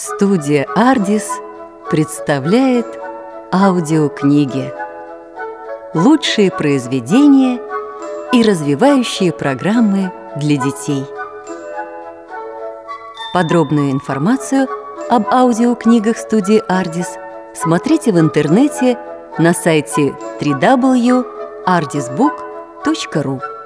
Студия «Ардис» представляет аудиокниги. Лучшие произведения и развивающие программы для детей. Подробную информацию об аудиокнигах студии «Ардис» смотрите в интернете на сайте www.ardisbook.ru